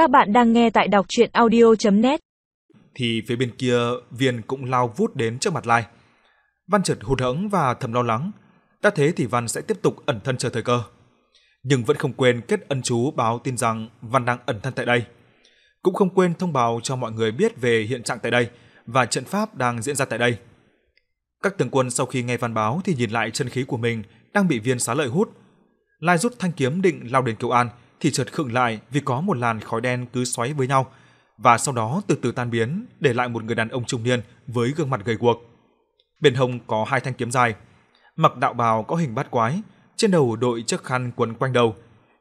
Các bạn đang nghe tại đọc audio net Thì phía bên kia, Viên cũng lao vút đến trước mặt Lai. Văn chợt hụt hẫng và thầm lo lắng. Đã thế thì Văn sẽ tiếp tục ẩn thân chờ thời cơ. Nhưng vẫn không quên kết ân chú báo tin rằng Văn đang ẩn thân tại đây. Cũng không quên thông báo cho mọi người biết về hiện trạng tại đây và trận pháp đang diễn ra tại đây. Các tướng quân sau khi nghe văn báo thì nhìn lại chân khí của mình đang bị viên xá lợi hút. Lai rút thanh kiếm định lao đến cứu an thì chợt khựng lại vì có một làn khói đen cứ xoáy với nhau và sau đó từ từ tan biến, để lại một người đàn ông trung niên với gương mặt gầy guộc. Bên hông có hai thanh kiếm dài, mặc đạo bào có hình bát quái, trên đầu đội chiếc khăn quấn quanh đầu,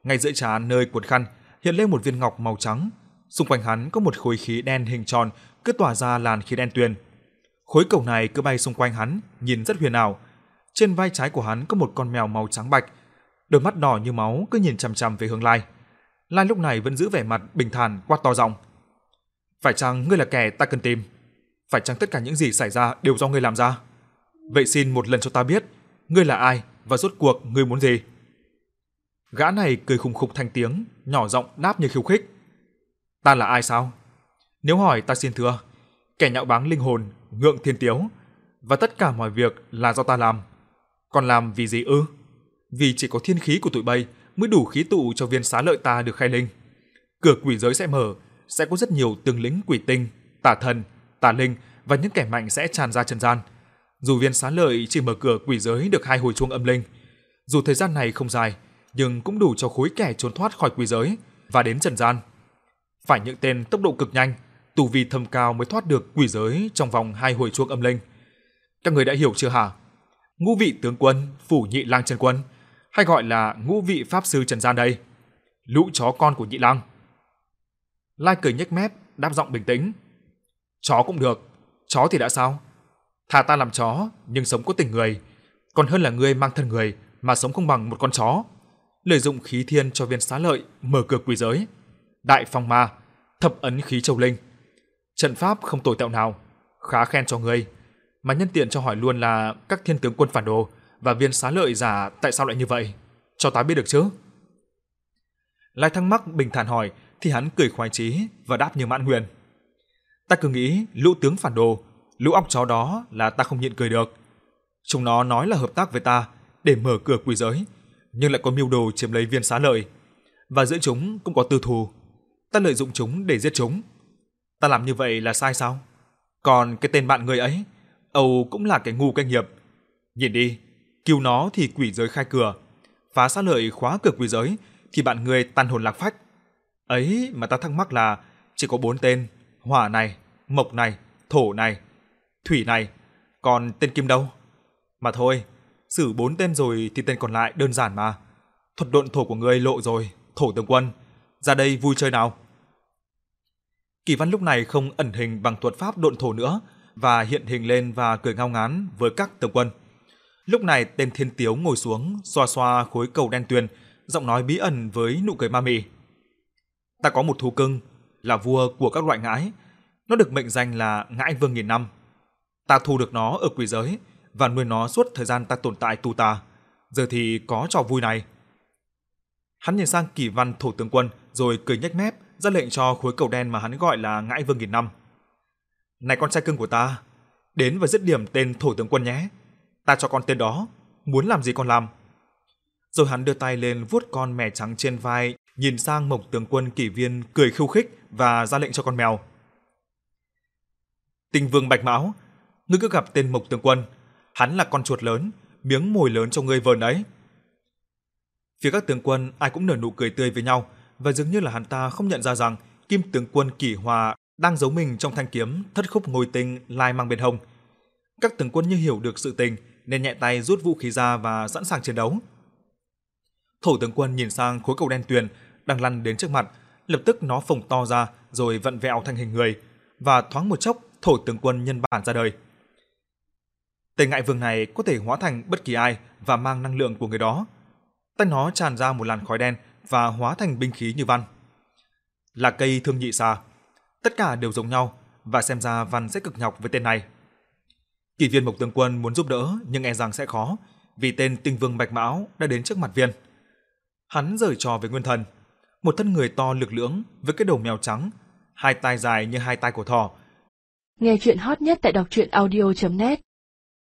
ngay giữa trán nơi cuộn khăn hiện lên một viên ngọc màu trắng, xung quanh hắn có một khối khí đen hình tròn cứ tỏa ra làn khí đen tuyền. Khối cầu này cứ bay xung quanh hắn, nhìn rất huyền ảo. Trên vai trái của hắn có một con mèo màu trắng bạch, đôi mắt đỏ như máu cứ nhìn chằm chằm về hướng Lai. Lai lúc này vẫn giữ vẻ mặt bình thản quát to giọng. Phải chăng ngươi là kẻ ta cần tìm? Phải chăng tất cả những gì xảy ra đều do ngươi làm ra? Vậy xin một lần cho ta biết, ngươi là ai và rốt cuộc ngươi muốn gì? Gã này cười khùng khục thành tiếng, nhỏ giọng đáp như khiêu khích. Ta là ai sao? Nếu hỏi ta xin thưa, kẻ nhạo báng linh hồn, ngượng thiên tiếu, và tất cả mọi việc là do ta làm. Còn làm vì gì ư? Vì chỉ có thiên khí của tụi bay mới đủ khí tụ cho viên xá lợi ta được khai linh. Cửa quỷ giới sẽ mở, sẽ có rất nhiều tướng lĩnh quỷ tinh, tà thần, tà linh và những kẻ mạnh sẽ tràn ra trần gian. Dù viên xá lợi chỉ mở cửa quỷ giới được hai hồi chuông âm linh, dù thời gian này không dài, nhưng cũng đủ cho khối kẻ trốn thoát khỏi quỷ giới và đến trần gian. Phải những tên tốc độ cực nhanh, tu vi thâm cao mới thoát được quỷ giới trong vòng hai hồi chuông âm linh. Các người đã hiểu chưa hả? Ngũ vị tướng quân, phủ nhị lang chân quân, hay gọi là ngũ vị pháp sư trần gian đây. Lũ chó con của nhị lang. Lai cười nhếch mép, đáp giọng bình tĩnh. Chó cũng được, chó thì đã sao? Thà ta làm chó, nhưng sống có tình người, còn hơn là ngươi mang thân người mà sống không bằng một con chó. Lợi dụng khí thiên cho viên xá lợi, mở cửa quỷ giới. Đại phong ma, thập ấn khí châu linh. Trận pháp không tồi tẹo nào, khá khen cho ngươi. Mà nhân tiện cho hỏi luôn là các thiên tướng quân phản đồ và viên xá lợi giả tại sao lại như vậy? Cho ta biết được chứ? Lai thắc mắc bình thản hỏi thì hắn cười khoái chí và đáp như mãn nguyện. Ta cứ nghĩ lũ tướng phản đồ, lũ óc chó đó là ta không nhịn cười được. Chúng nó nói là hợp tác với ta để mở cửa quỷ giới, nhưng lại có mưu đồ chiếm lấy viên xá lợi. Và giữa chúng cũng có tư thù. Ta lợi dụng chúng để giết chúng. Ta làm như vậy là sai sao? Còn cái tên bạn người ấy, Âu cũng là cái ngu cái nghiệp. Nhìn đi, cứu nó thì quỷ giới khai cửa, phá sát lợi khóa cửa quỷ giới thì bạn người tan hồn lạc phách. Ấy mà ta thắc mắc là chỉ có bốn tên, hỏa này, mộc này, thổ này, thủy này, còn tên kim đâu? Mà thôi, xử bốn tên rồi thì tên còn lại đơn giản mà. Thuật độn thổ của ngươi lộ rồi, thổ tướng quân, ra đây vui chơi nào. Kỳ Văn lúc này không ẩn hình bằng thuật pháp độn thổ nữa và hiện hình lên và cười ngao ngán với các tướng quân. Lúc này tên Thiên Tiếu ngồi xuống, xoa xoa khối cầu đen tuyền, giọng nói bí ẩn với nụ cười ma mị. Ta có một thú cưng, là vua của các loại ngãi. Nó được mệnh danh là ngãi vương nghìn năm. Ta thu được nó ở quỷ giới và nuôi nó suốt thời gian ta tồn tại tu ta. Giờ thì có trò vui này. Hắn nhìn sang kỳ văn thổ tướng quân rồi cười nhếch mép, ra lệnh cho khối cầu đen mà hắn gọi là ngãi vương nghìn năm. Này con trai cưng của ta, đến và dứt điểm tên thổ tướng quân nhé. Ta cho con tên đó, muốn làm gì con làm. Rồi hắn đưa tay lên vuốt con mè trắng trên vai, nhìn sang Mộc tướng quân kỷ viên cười khiêu khích và ra lệnh cho con mèo. Tình vương Bạch Mão, ngươi cứ gặp tên Mộc tướng quân, hắn là con chuột lớn, miếng mồi lớn cho ngươi vờn ấy. Phía các tướng quân ai cũng nở nụ cười tươi với nhau và dường như là hắn ta không nhận ra rằng Kim tướng quân Kỷ Hòa đang giấu mình trong thanh kiếm thất khúc ngồi tinh lai mang bên hông. Các tướng quân như hiểu được sự tình nên nhẹ tay rút vũ khí ra và sẵn sàng chiến đấu. Thổ tướng quân nhìn sang khối cầu đen tuyền đang lăn đến trước mặt, lập tức nó phồng to ra rồi vặn vẹo thành hình người và thoáng một chốc thổ tướng quân nhân bản ra đời. Tên ngại vương này có thể hóa thành bất kỳ ai và mang năng lượng của người đó. Tay nó tràn ra một làn khói đen và hóa thành binh khí như văn. Là cây thương nhị xà. Tất cả đều giống nhau và xem ra văn sẽ cực nhọc với tên này. Kỳ viên Mộc Tướng Quân muốn giúp đỡ nhưng e rằng sẽ khó vì tên Tinh Vương Bạch Mão đã đến trước mặt viên. Hắn giở trò với Nguyên Thần. một thân người to lực lưỡng với cái đầu mèo trắng, hai tai dài như hai tai của thỏ. Nghe chuyện hot nhất tại đọc truyện audio.net